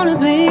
wanna be